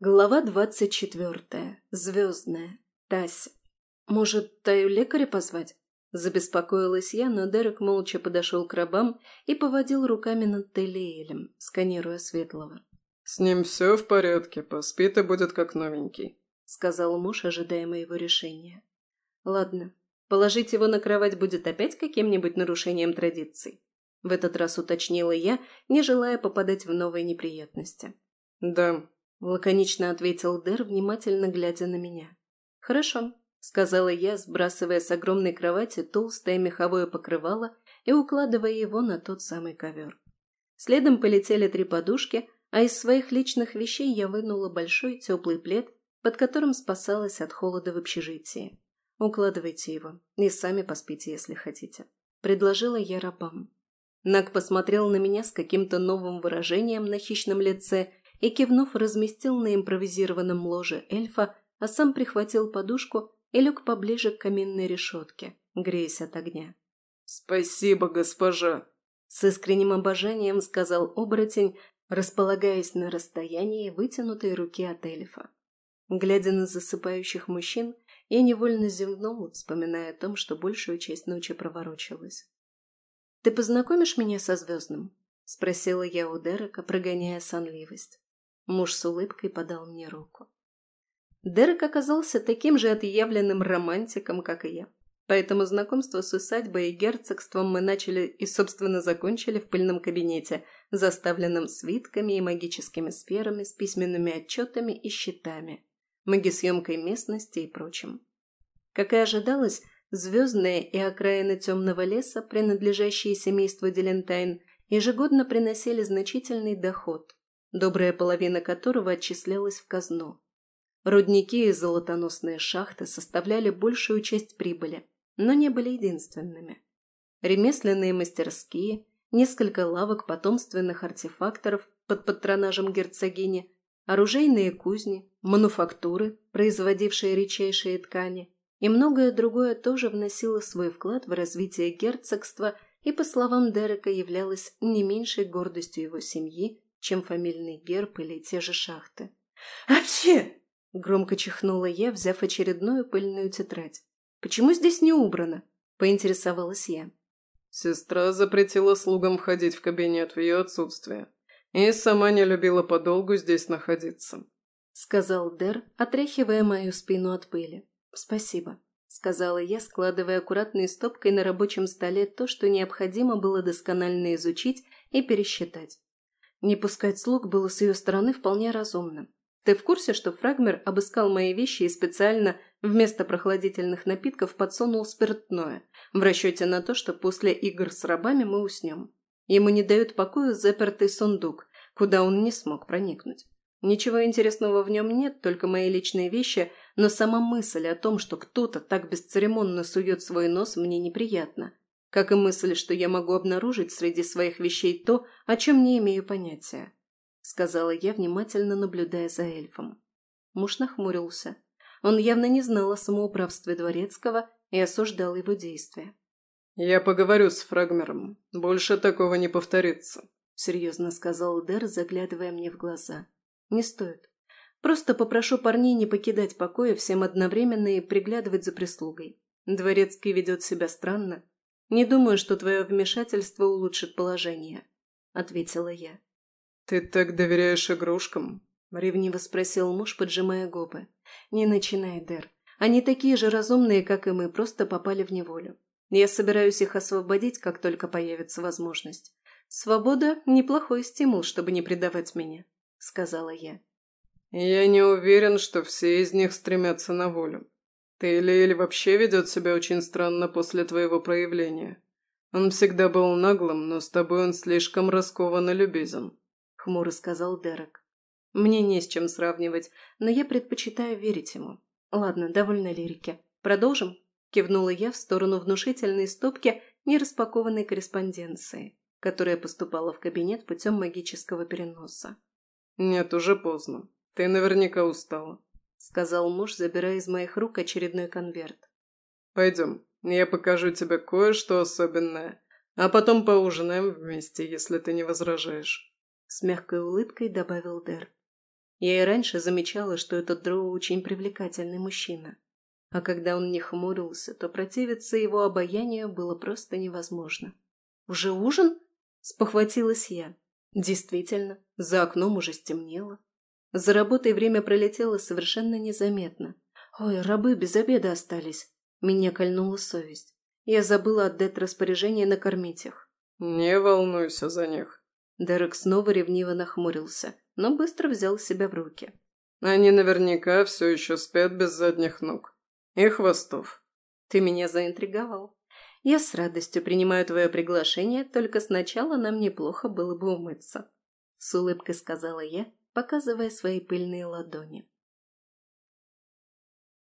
Глава двадцать четвертая. Звездная. Тася. «Может, Таю лекаря позвать?» Забеспокоилась я, но Дерек молча подошел к рабам и поводил руками над Телеэлем, сканируя Светлого. «С ним все в порядке, поспит и будет как новенький», — сказал муж, ожидая моего решения. «Ладно, положить его на кровать будет опять каким-нибудь нарушением традиций?» В этот раз уточнила я, не желая попадать в новые неприятности. «Да», Лаконично ответил Дэр, внимательно глядя на меня. «Хорошо», — сказала я, сбрасывая с огромной кровати толстое меховое покрывало и укладывая его на тот самый ковер. Следом полетели три подушки, а из своих личных вещей я вынула большой теплый плед, под которым спасалась от холода в общежитии. «Укладывайте его и сами поспите, если хотите», — предложила я рабам. Нак посмотрел на меня с каким-то новым выражением на хищном лице и, кивнув, разместил на импровизированном ложе эльфа, а сам прихватил подушку и лег поближе к каминной решетке, греясь от огня. «Спасибо, госпожа!» С искренним обожанием сказал оборотень, располагаясь на расстоянии вытянутой руки от эльфа. Глядя на засыпающих мужчин, я невольно зевнула, вспоминая о том, что большую часть ночи проворочилась. «Ты познакомишь меня со Звездным?» — спросила я у Дерека, прогоняя сонливость. Муж с улыбкой подал мне руку. Дерек оказался таким же отъявленным романтиком, как и я. Поэтому знакомство с усадьбой и герцогством мы начали и, собственно, закончили в пыльном кабинете, заставленном свитками и магическими сферами с письменными отчетами и счетами, магисъемкой местности и прочим. Как и ожидалось, звездные и окраины темного леса, принадлежащие семейству Делентайн, ежегодно приносили значительный доход, добрая половина которого отчислялась в казну. Рудники и золотоносные шахты составляли большую часть прибыли, но не были единственными. Ремесленные мастерские, несколько лавок потомственных артефакторов под патронажем герцогини, оружейные кузни, мануфактуры, производившие редчайшие ткани, и многое другое тоже вносило свой вклад в развитие герцогства и, по словам Дерека, являлось не меньшей гордостью его семьи, чем фамильный герб или те же шахты. «Вообще!» – громко чихнула я, взяв очередную пыльную тетрадь. «Почему здесь не убрано?» – поинтересовалась я. Сестра запретила слугам входить в кабинет в ее отсутствие и сама не любила подолгу здесь находиться», — сказал Дер, отряхивая мою спину от пыли. «Спасибо», — сказала я, складывая аккуратной стопкой на рабочем столе то, что необходимо было досконально изучить и пересчитать. Не пускать слуг было с ее стороны вполне разумным. Ты в курсе, что Фрагмер обыскал мои вещи и специально вместо прохладительных напитков подсунул спиртное, в расчете на то, что после игр с рабами мы уснем. Ему не дают покоя запертый сундук, куда он не смог проникнуть. Ничего интересного в нем нет, только мои личные вещи, но сама мысль о том, что кто-то так бесцеремонно сует свой нос, мне неприятна как и мысль, что я могу обнаружить среди своих вещей то, о чем не имею понятия», — сказала я, внимательно наблюдая за эльфом. Муж нахмурился. Он явно не знал о самоуправстве Дворецкого и осуждал его действия. «Я поговорю с Фрагмером. Больше такого не повторится», — серьезно сказал Дэр, заглядывая мне в глаза. «Не стоит. Просто попрошу парней не покидать покоя всем одновременно и приглядывать за прислугой. Дворецкий ведет себя странно, «Не думаю, что твое вмешательство улучшит положение», — ответила я. «Ты так доверяешь игрушкам?» — ревниво спросил муж, поджимая губы. «Не начинай, Дэр. Они такие же разумные, как и мы, просто попали в неволю. Я собираюсь их освободить, как только появится возможность. Свобода – неплохой стимул, чтобы не предавать меня», – сказала я. «Я не уверен, что все из них стремятся на волю. Тейлиэль вообще ведет себя очень странно после твоего проявления. Он всегда был наглым, но с тобой он слишком раскованно любезен», — хмуро сказал Дерек. «Мне не с чем сравнивать, но я предпочитаю верить ему. Ладно, довольно лирики. Продолжим?» — кивнула я в сторону внушительной стопки нераспакованной корреспонденции, которая поступала в кабинет путем магического переноса. «Нет, уже поздно. Ты наверняка устала сказал муж, забирая из моих рук очередной конверт. «Пойдем, я покажу тебе кое-что особенное, а потом поужинаем вместе, если ты не возражаешь», с мягкой улыбкой добавил Дэр. Я и раньше замечала, что этот Дроу очень привлекательный мужчина. А когда он не хмурился, то противиться его обаянию было просто невозможно. «Уже ужин?» – спохватилась я. Действительно, за окном уже стемнело. За работой время пролетело совершенно незаметно. Ой, рабы без обеда остались. Меня кольнула совесть. Я забыла отдать распоряжение накормить их. «Не волнуйся за них». Дерек снова ревниво нахмурился, но быстро взял себя в руки. «Они наверняка все еще спят без задних ног. И хвостов». «Ты меня заинтриговал. Я с радостью принимаю твое приглашение, только сначала нам неплохо было бы умыться», — с улыбкой сказала я, показывая свои пыльные ладони.